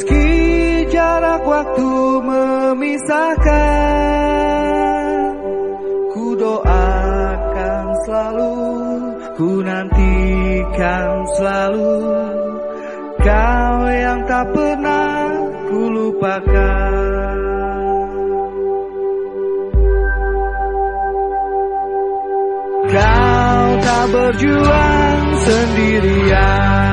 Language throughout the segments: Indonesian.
Meski jarak waktu memisahkan Ku doakan selalu Ku nantikan selalu. Kau yang tak pernah ku lupakan. Kau tak berjuang sendirian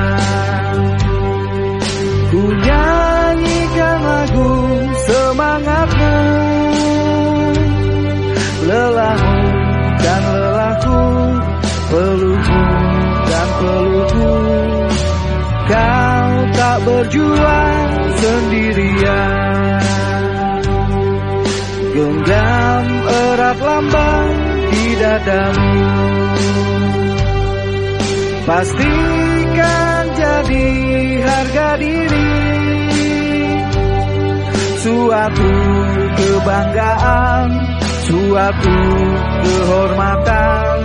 berjuang sendirian. Genggam erat lambang di dadamu. Pastikan jadi harga diri. Suatu kebanggaan Suatu kehormatan.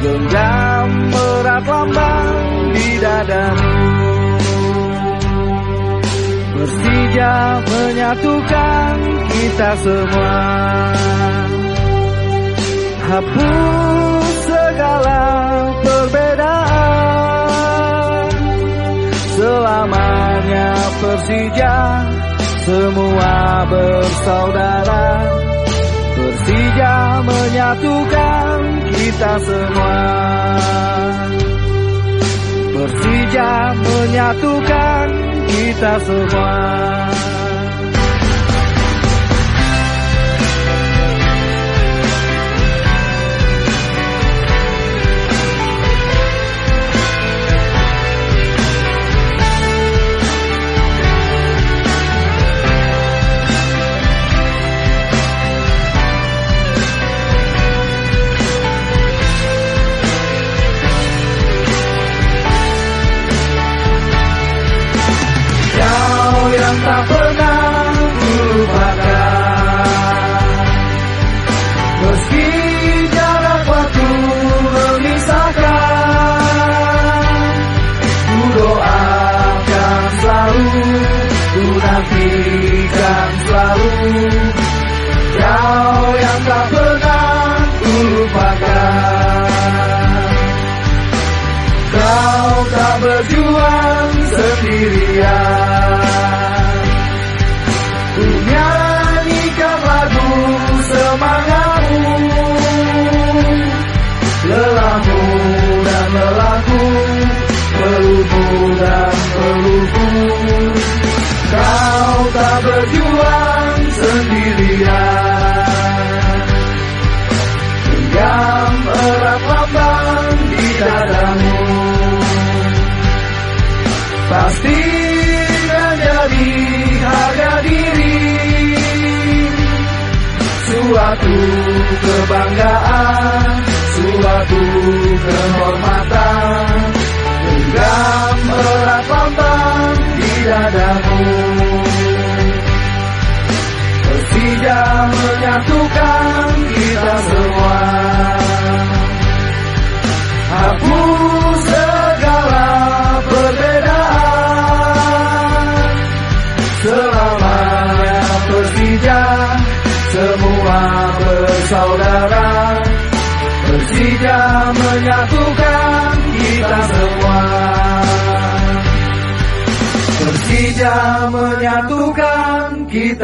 Genggam erat lambang di dadamu Persija menyatukan kita semua. Hapus segala perbedaan. Selamanya Persija Semua bersaudara. Persija menyatukan kita semua. Persija menyatukan kita semua Kau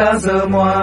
kita semua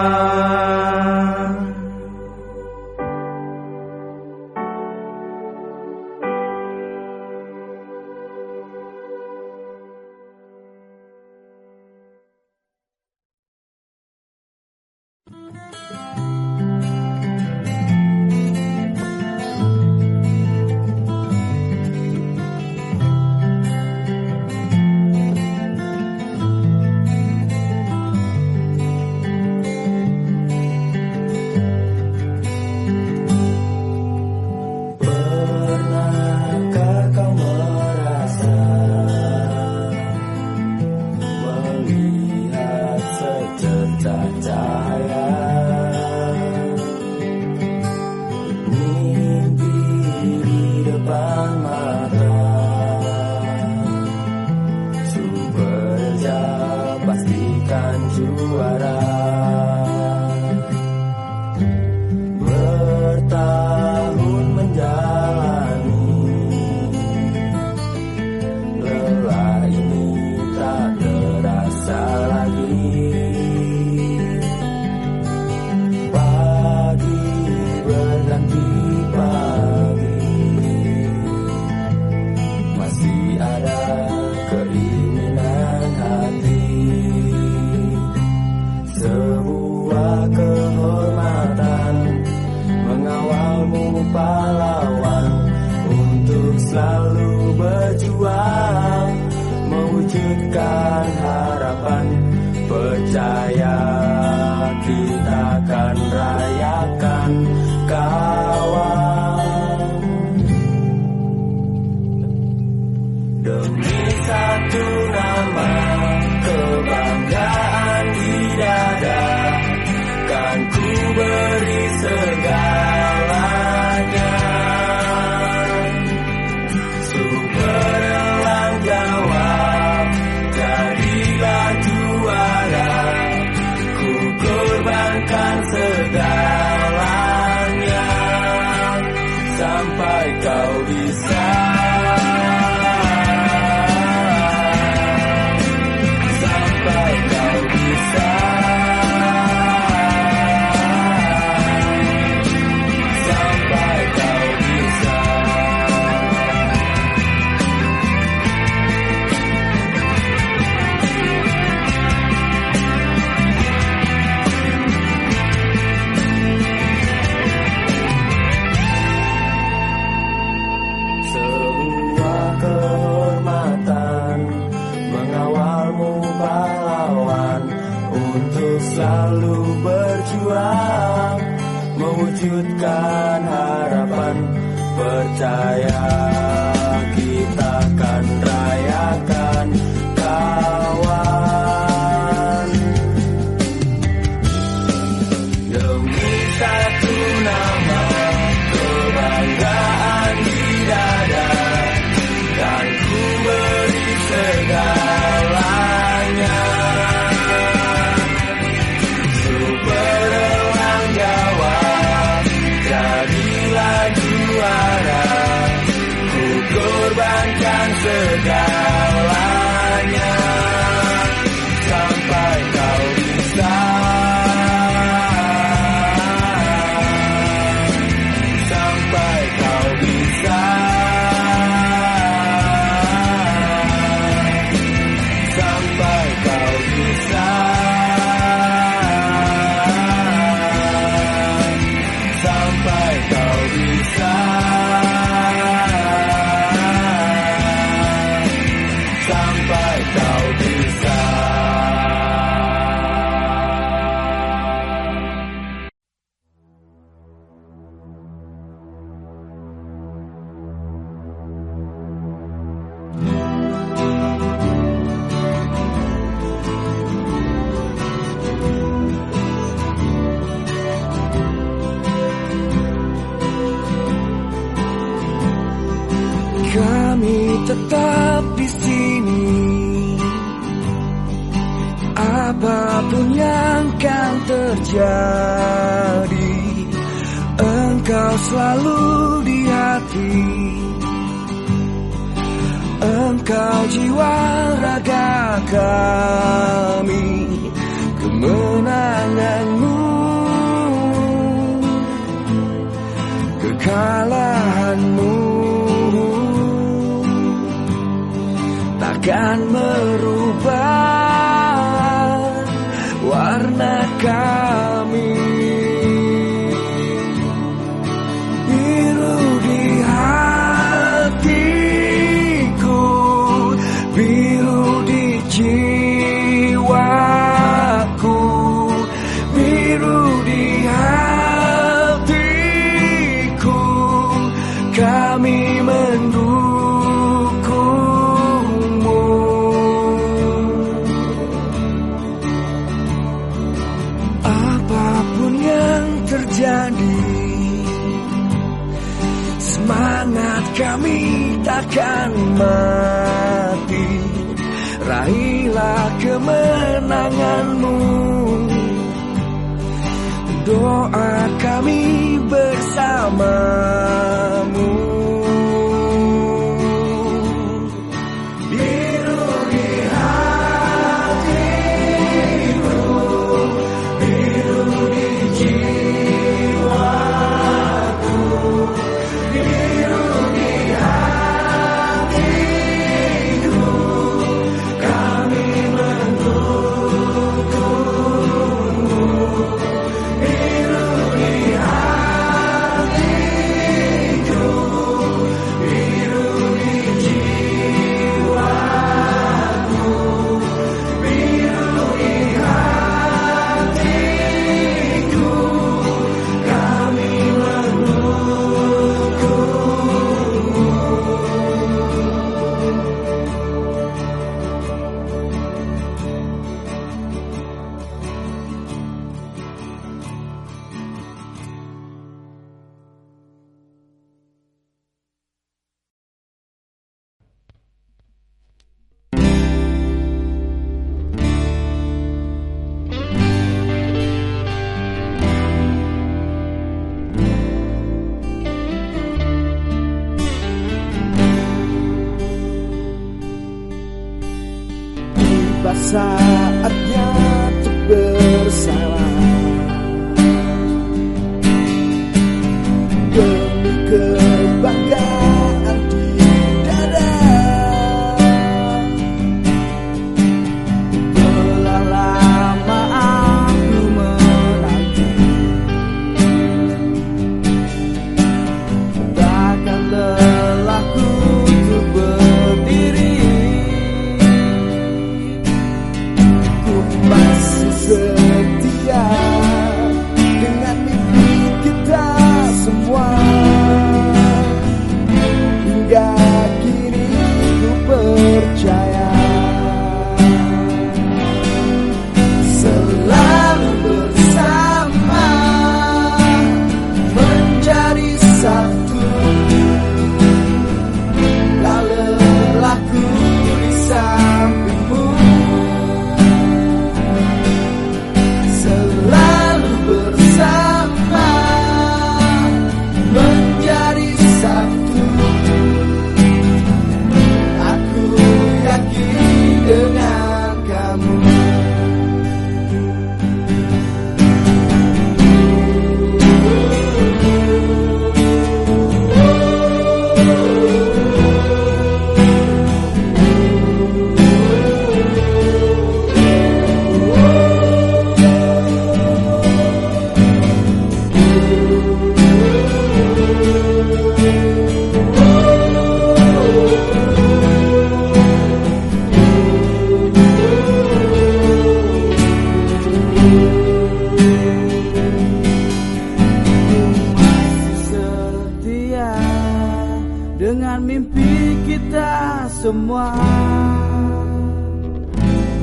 dengan mimpi kita semua.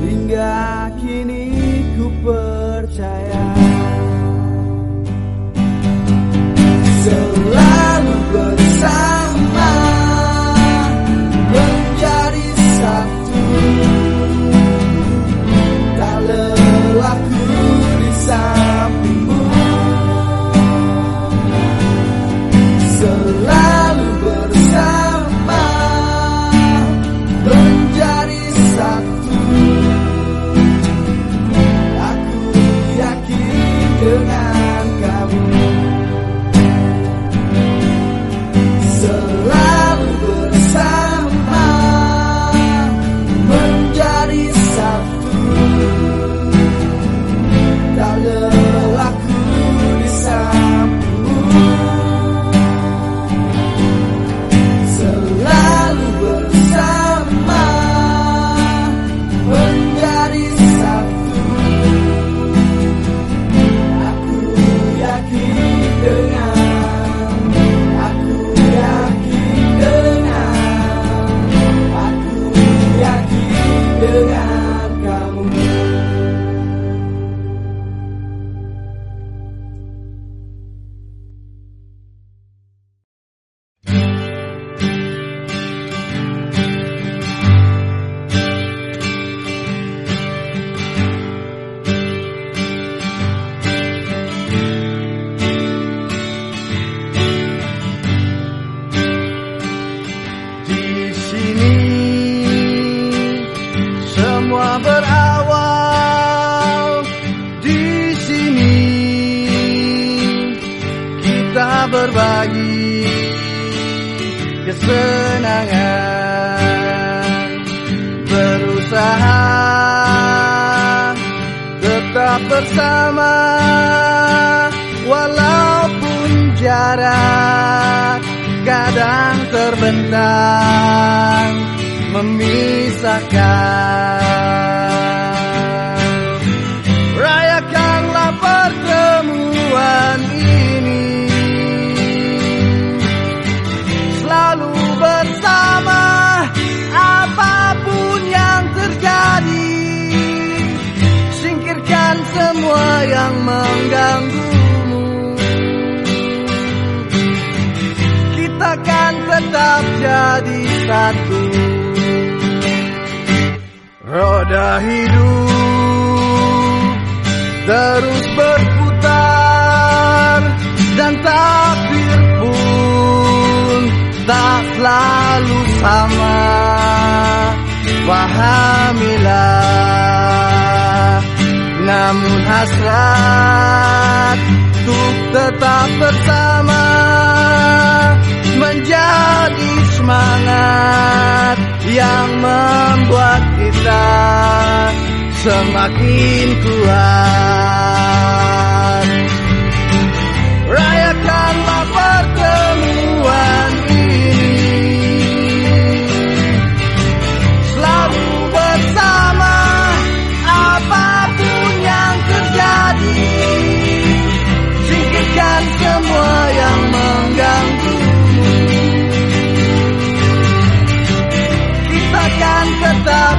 Hingga kini ku percaya. Selalu bersama. satu Roda hidup terus berputar Dan takdir pun tak selalu sama. Pahamilah Namun hasrat Untuk tetap bersama Menjadi semangat yang membuat kita semakin kuat. Rayakanlah pertemuan ini selalu bersama apa pun yang terjadi. Singkirkan semua yang kan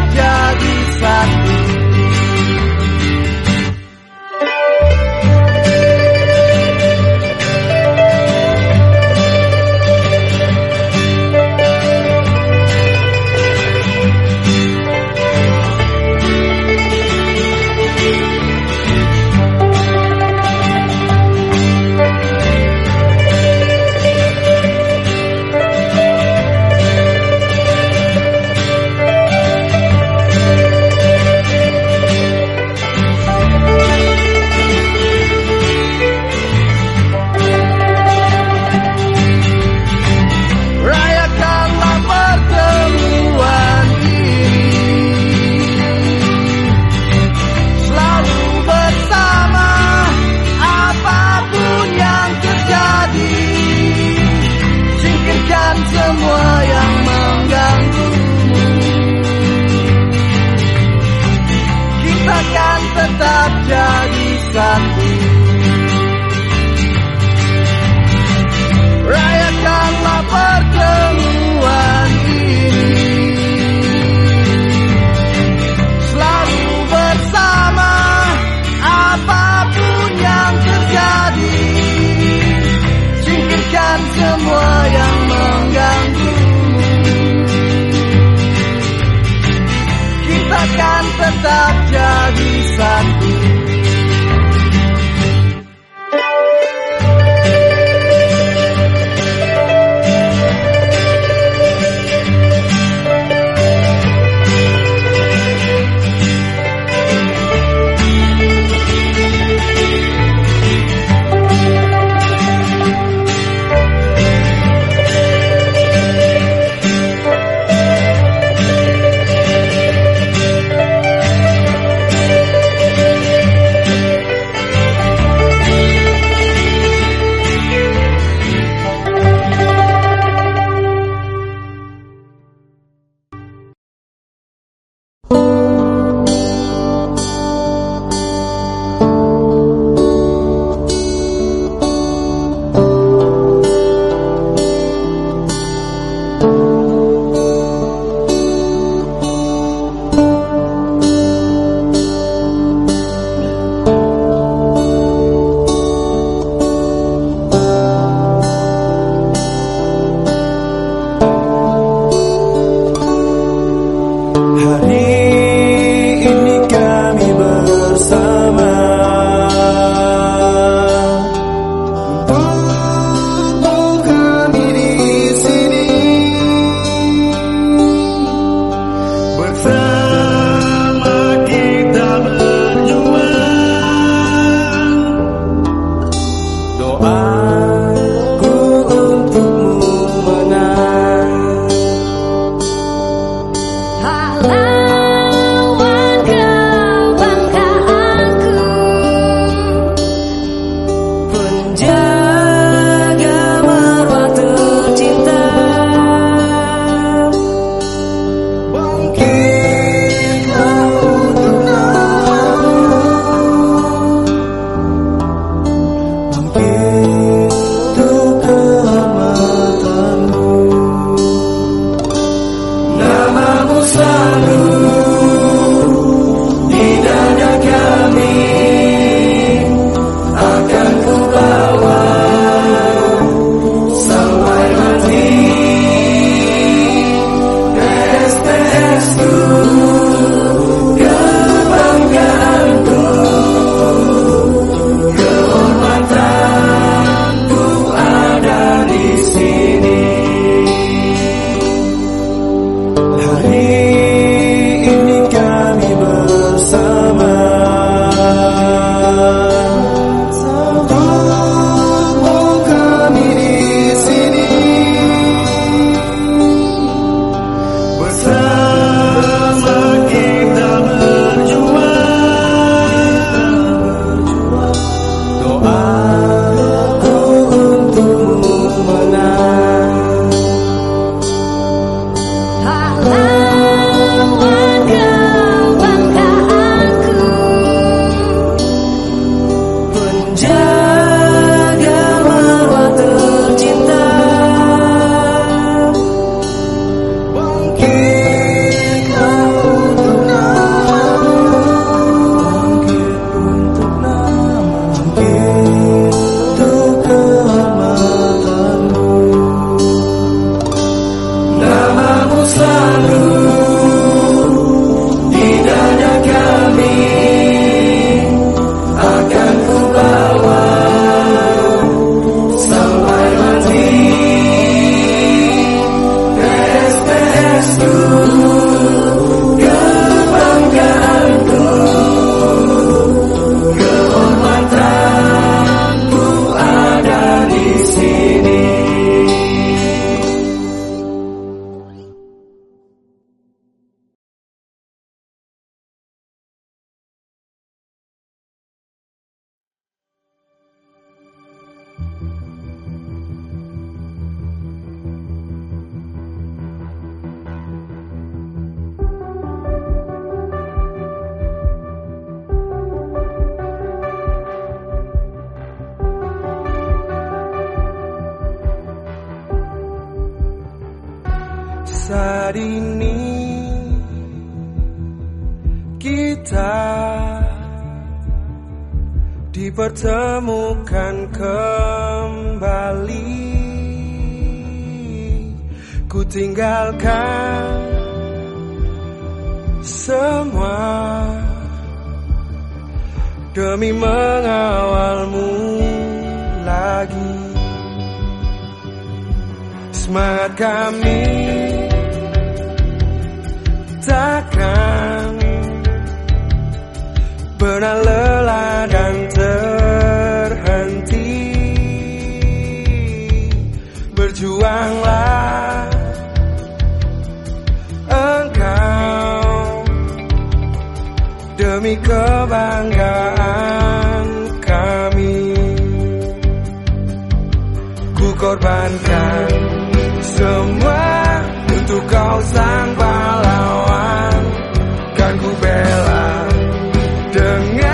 dengan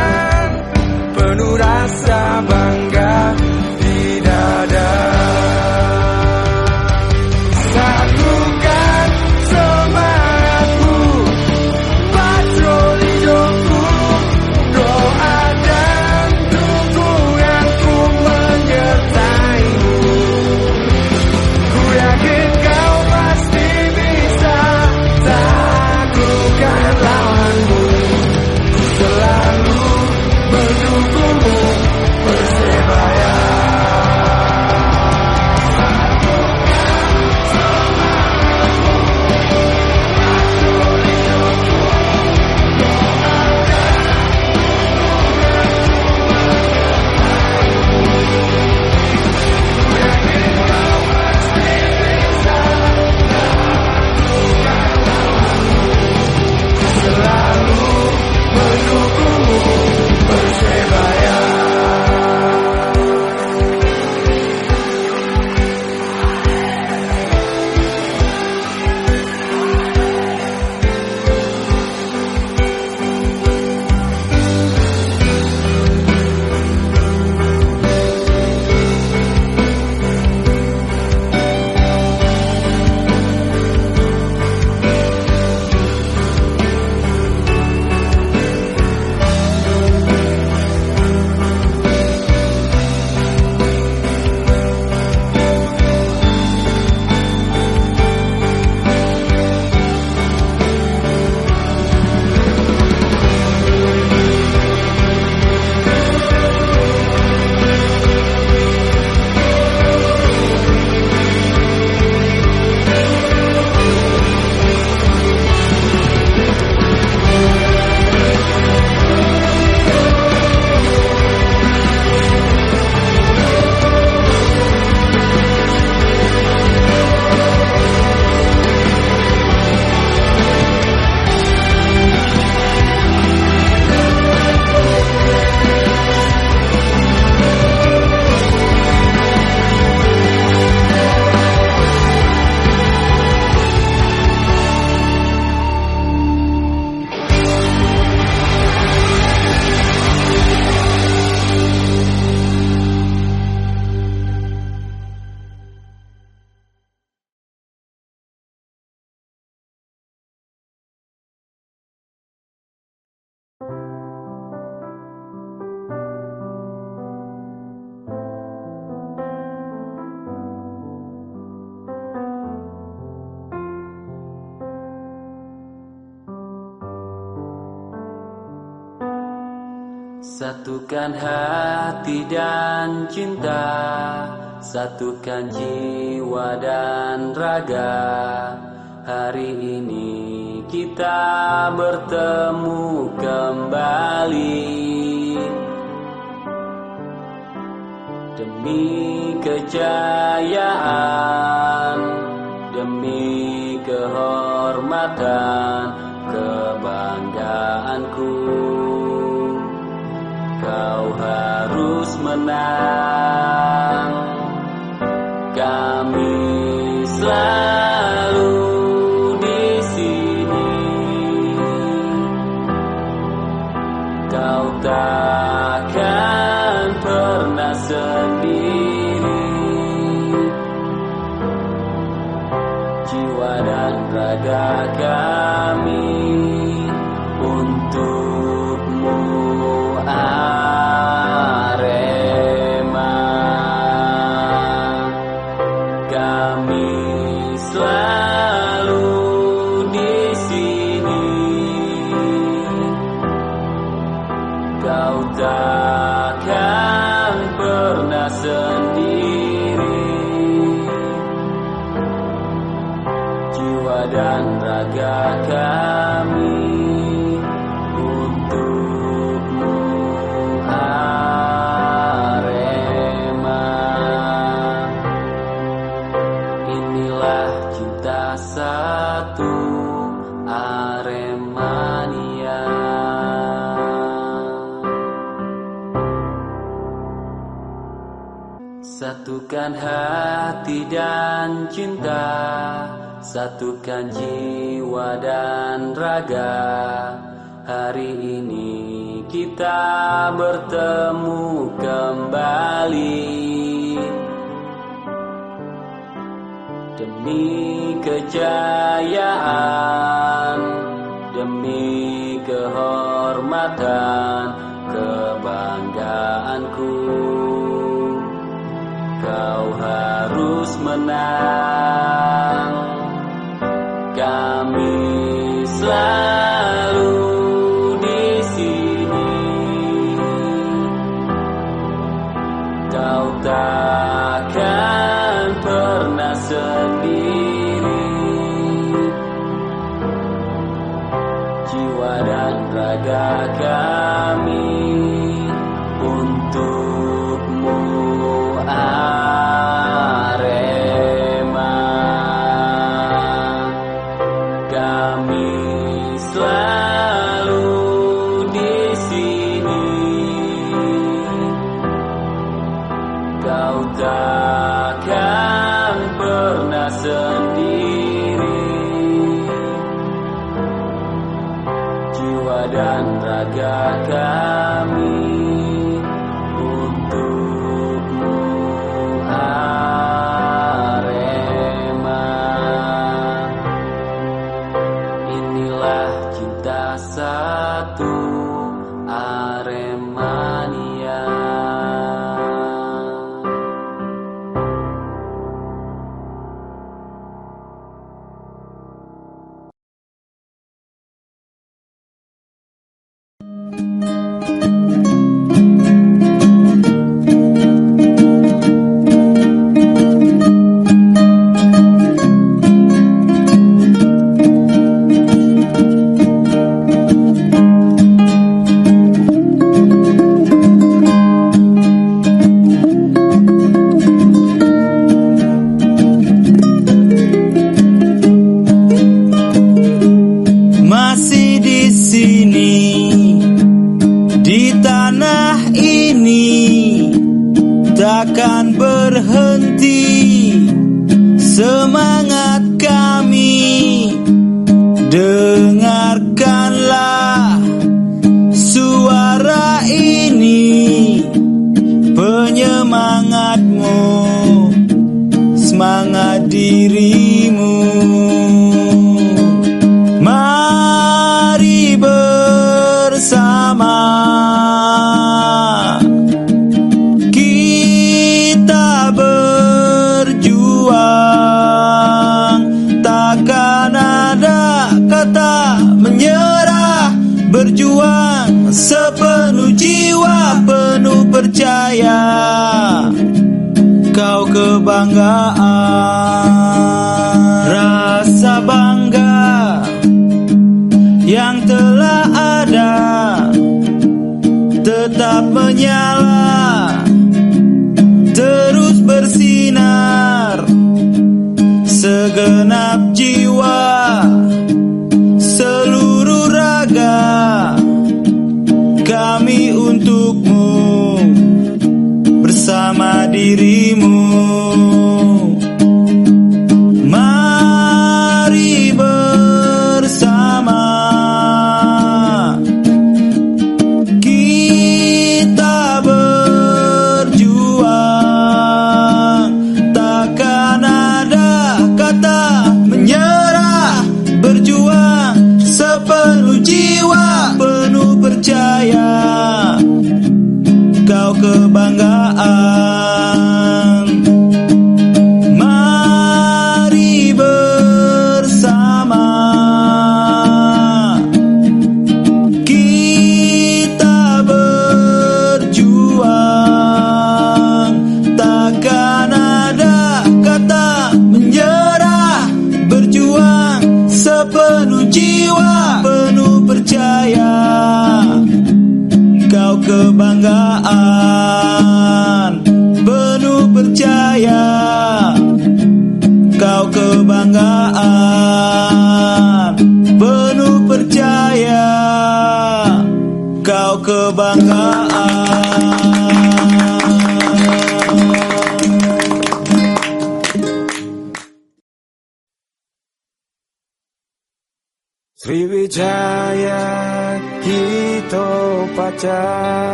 Satukan hati dan cinta Satukan jiwa dan raga. Hari ini kita bertemu kembali. Demi kejayaan Demi kehormatan Harus menang. Kami Satukan hati dan cinta Satukan jiwa dan raga. Hari ini kita bertemu kembali. Demi kejayaan Demi kehormatan menang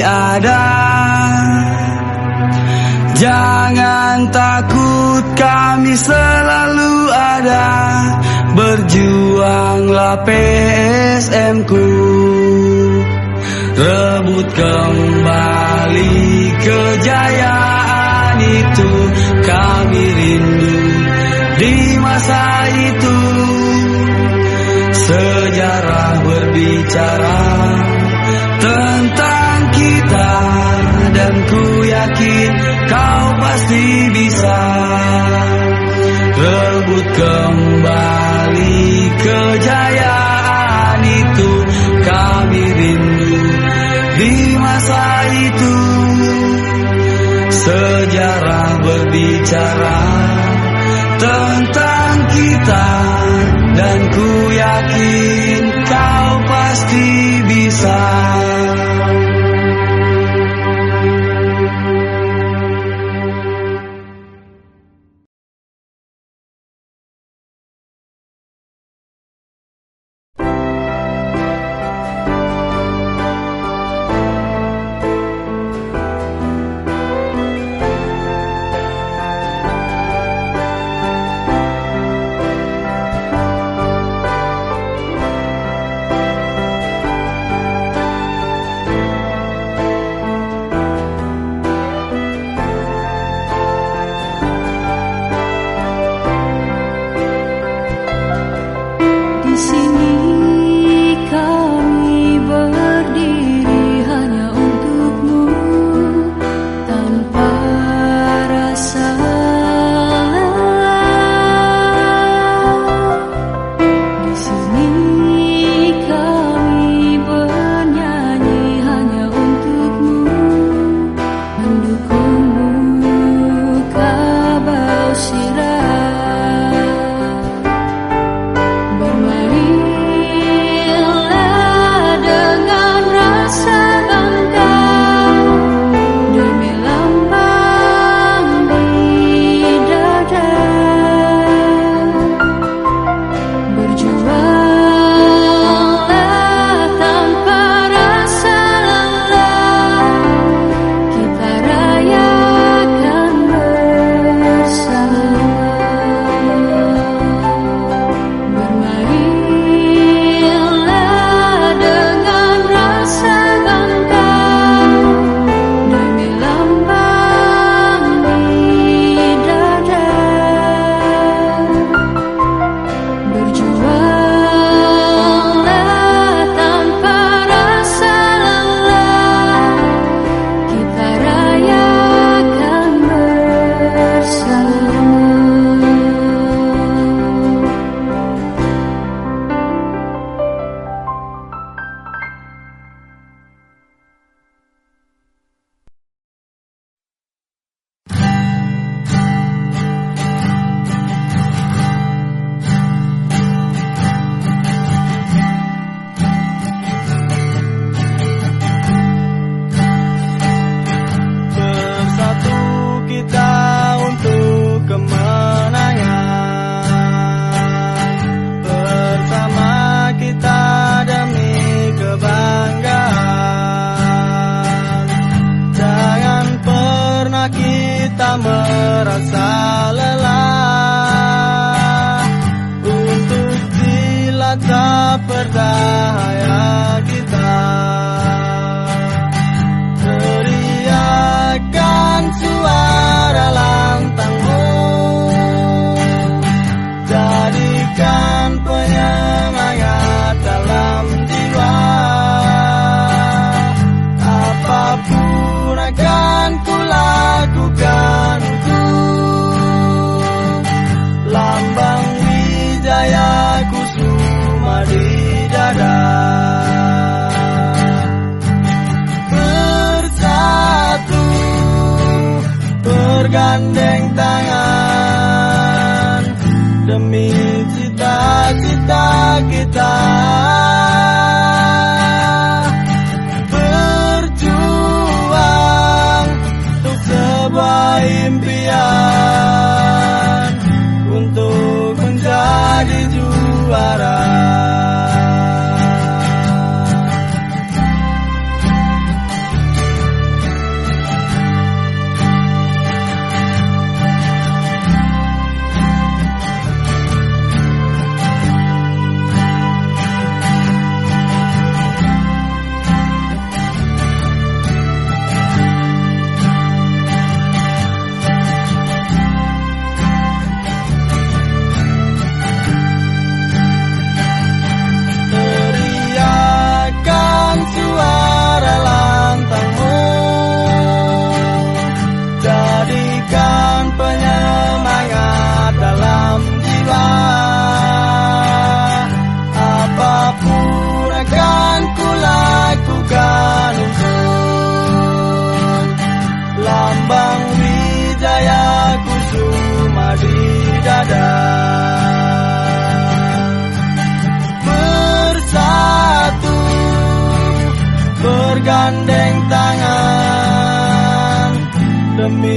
ada. Jangan takut kami selalu ada, berjuanglah PSM ku. Rebut kembali kejayaan itu kami rindu di masa itu sejarah berbicara dan ku yakin kau pasti bisa rebut kembali kejayaan itu kami rindu di masa itu sejarah berbicara tentang kita dan ku yakin kau pasti bisa. enemy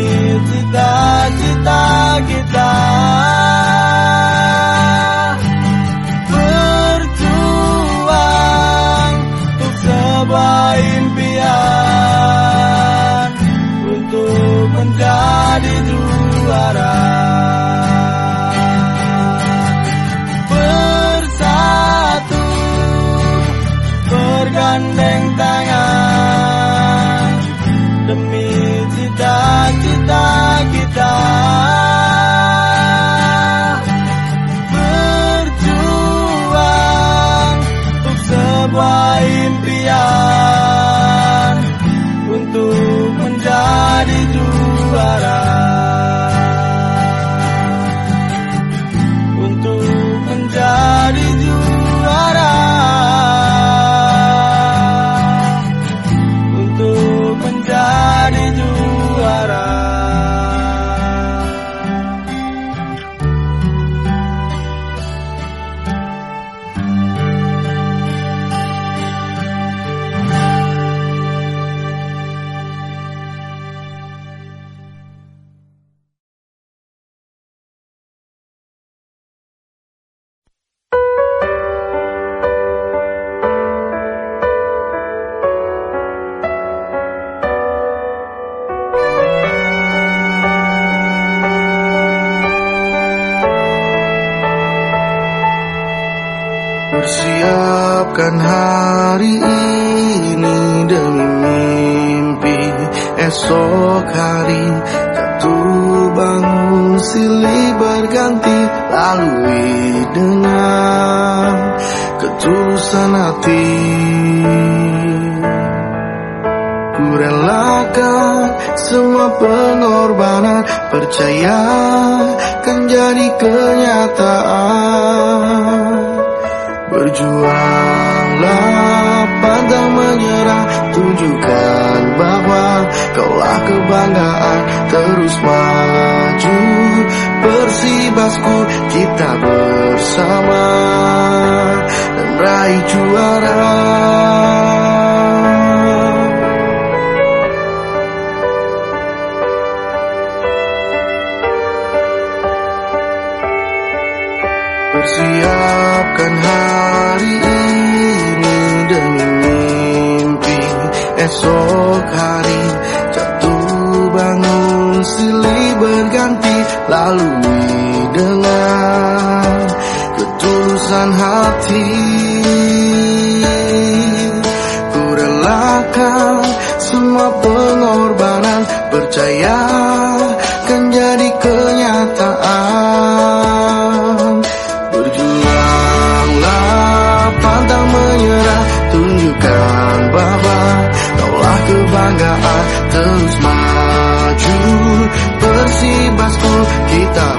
pengorbanan. Percaya kan jadi kenyataan. Berjuanglah pantang menyerah. Tunjukkan bahwa kaulah kebanggaan. Terus maju Persibasku kita bersama. Dan raih juara. Siapkan hari ini demi mimpi. Esok hari jatuh bangun silih berganti lalui dengan ketulusan hati. Ku relakan semua pengorbanan percaya bendita.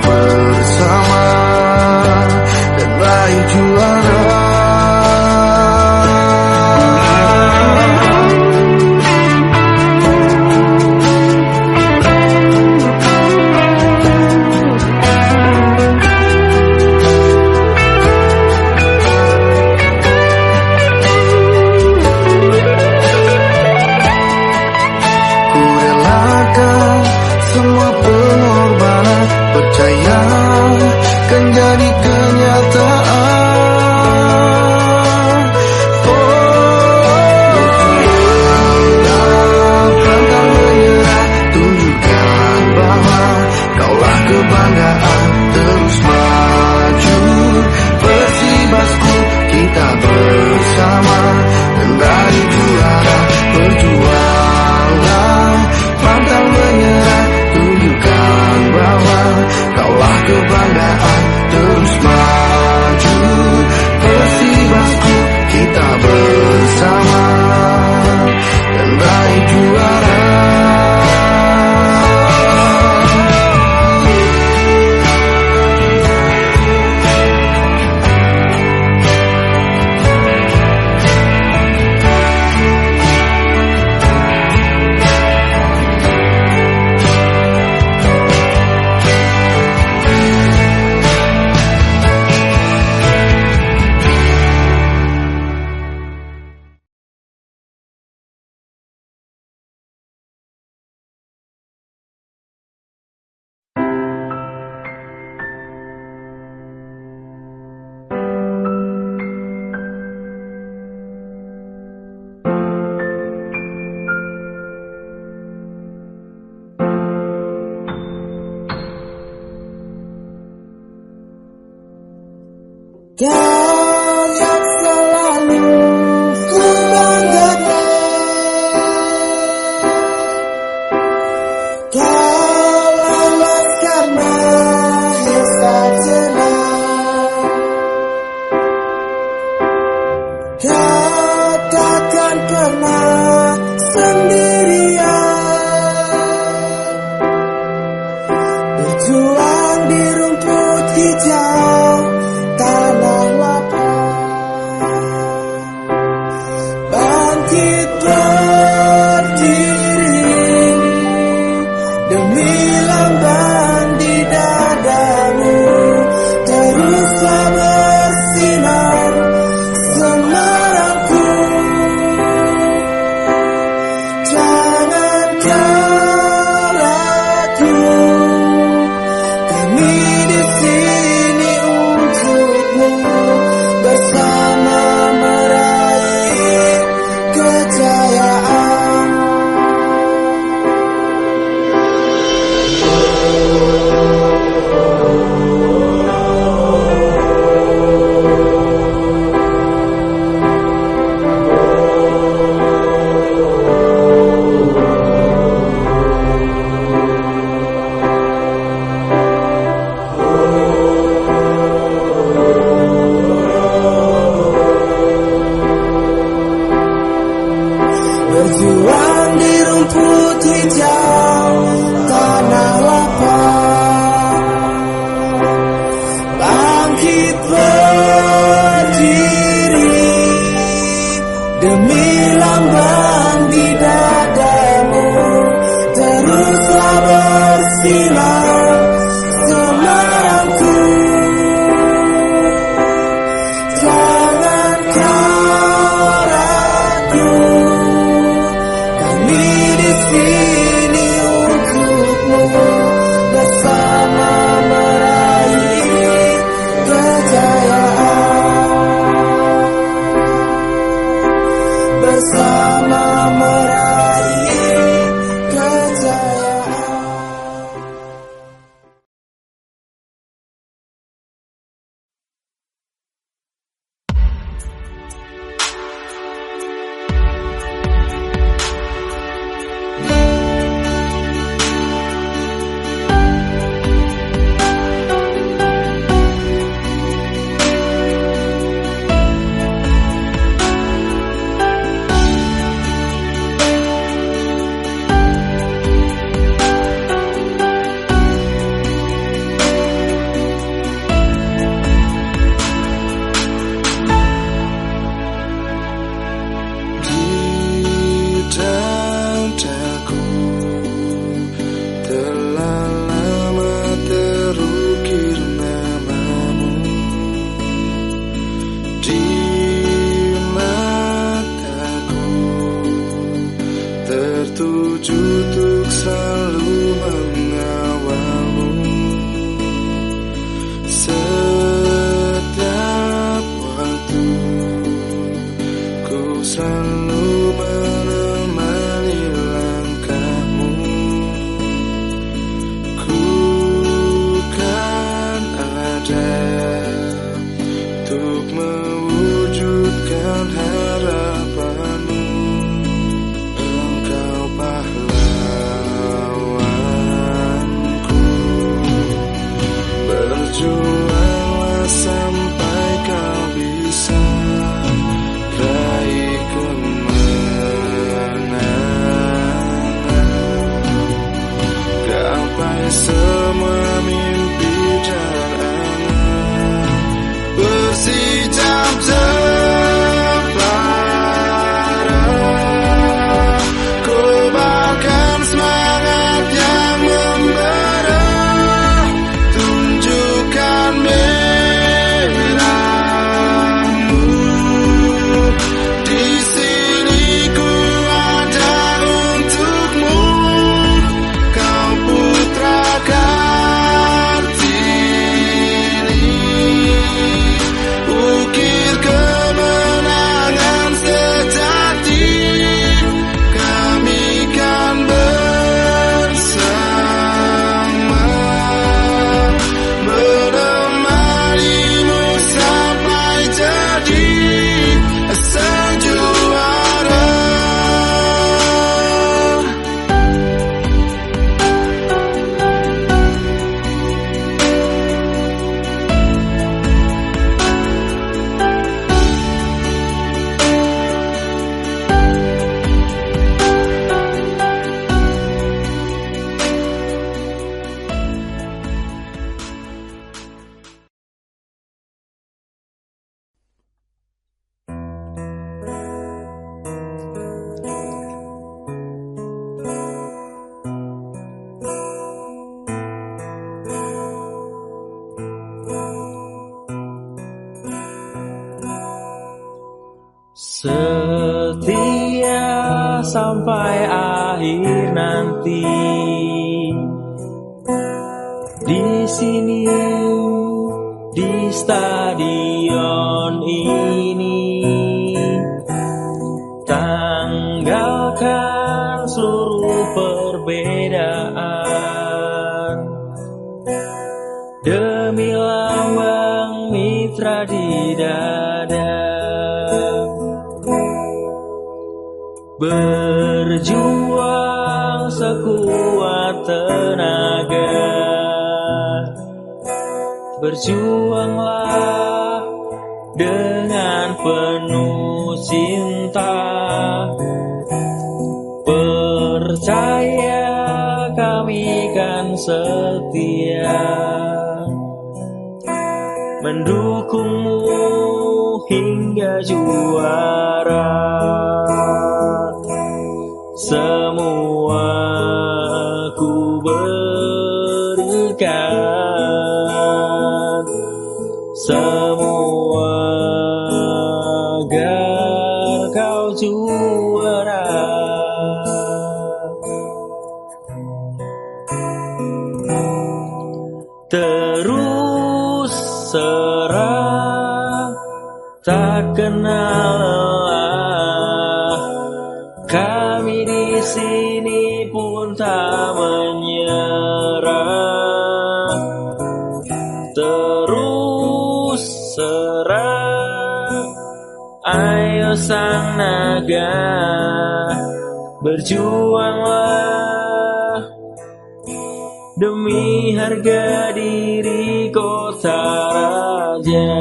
saja.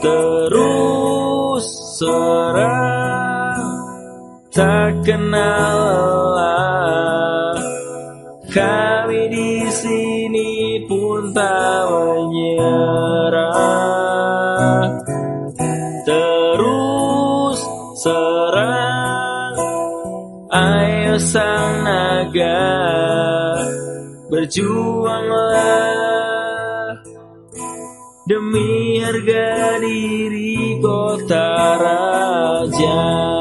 Terus serang Tak kenal Kami di sini pun tak menyerah. Terus serang Ayo sang naga Berjuanglah demi harga diri kota raja.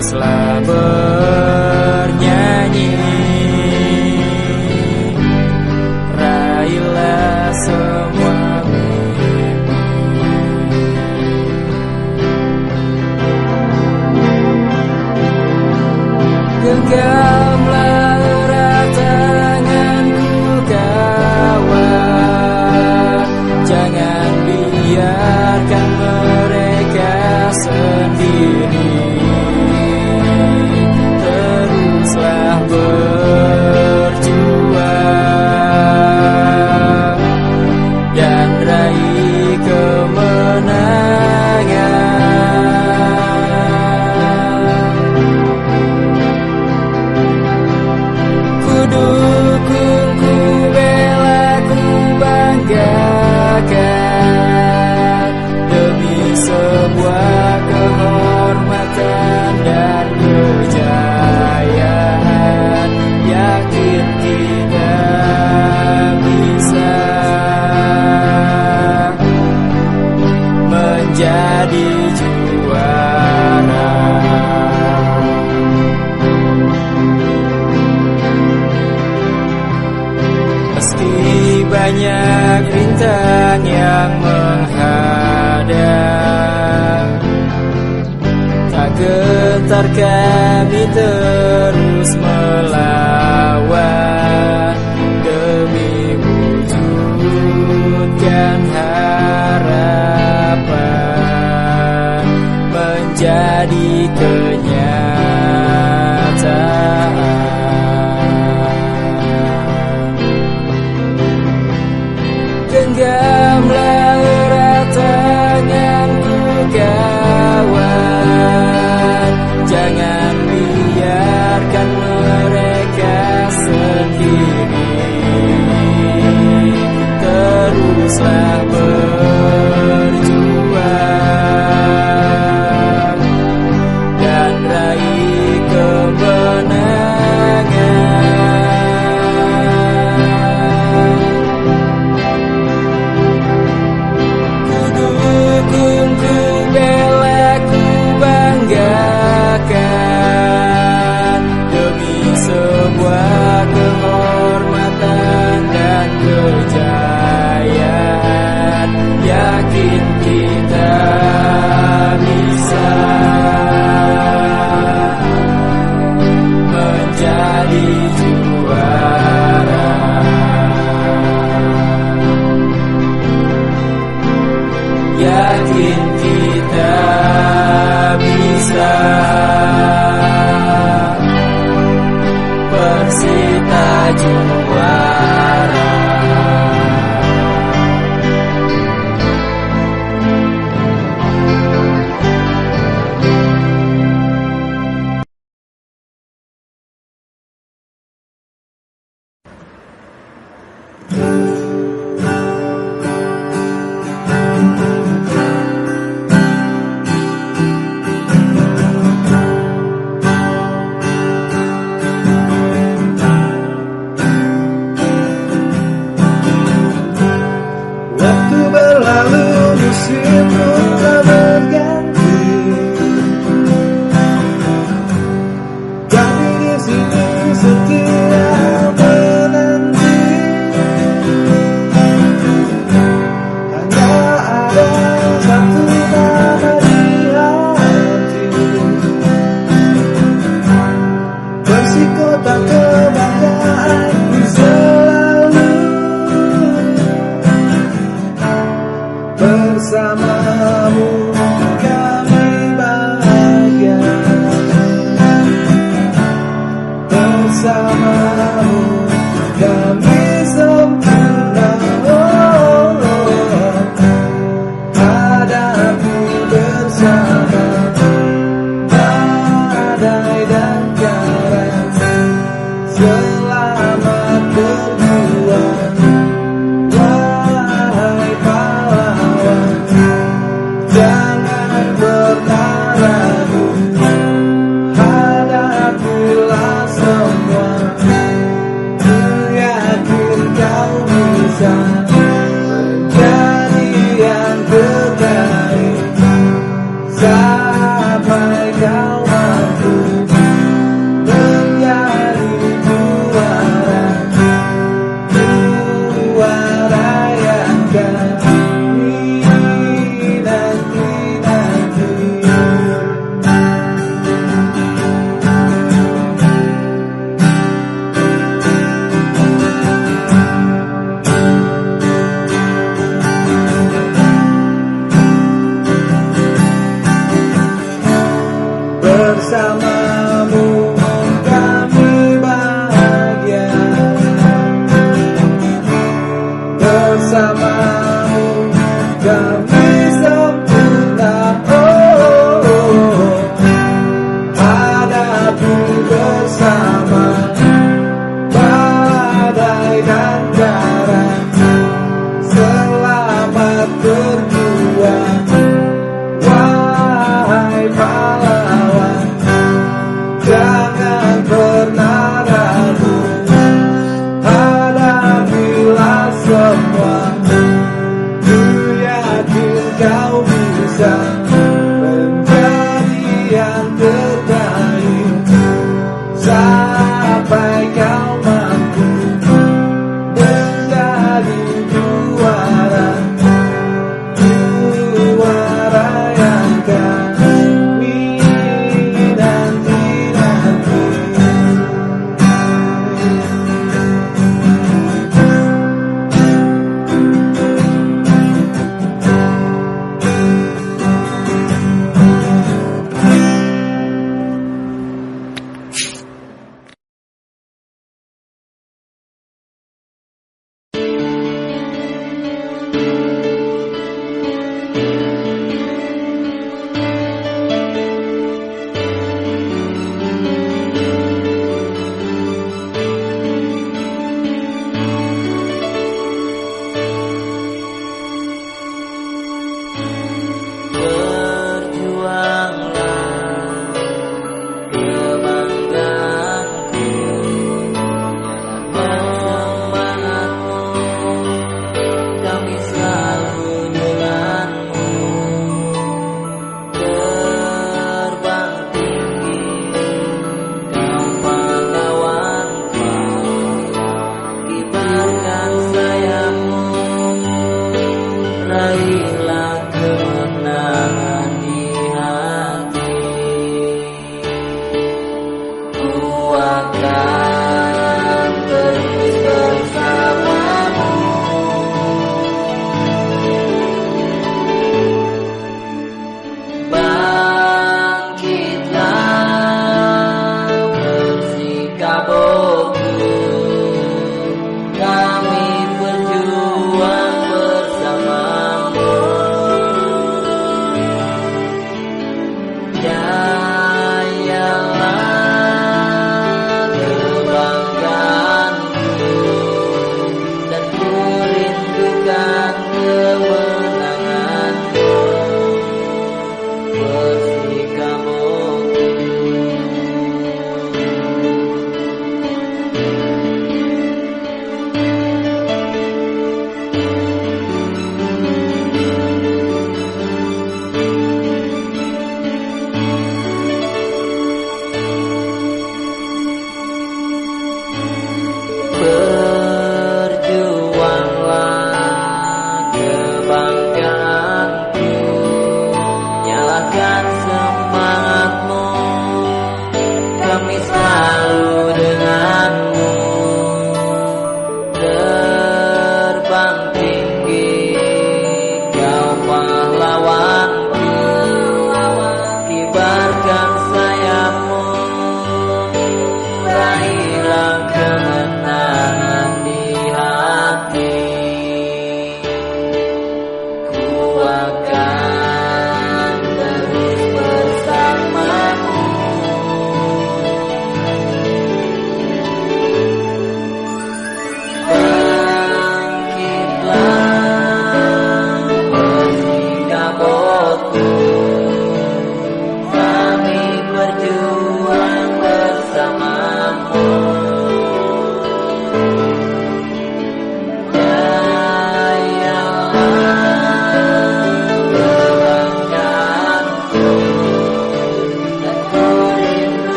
teruslah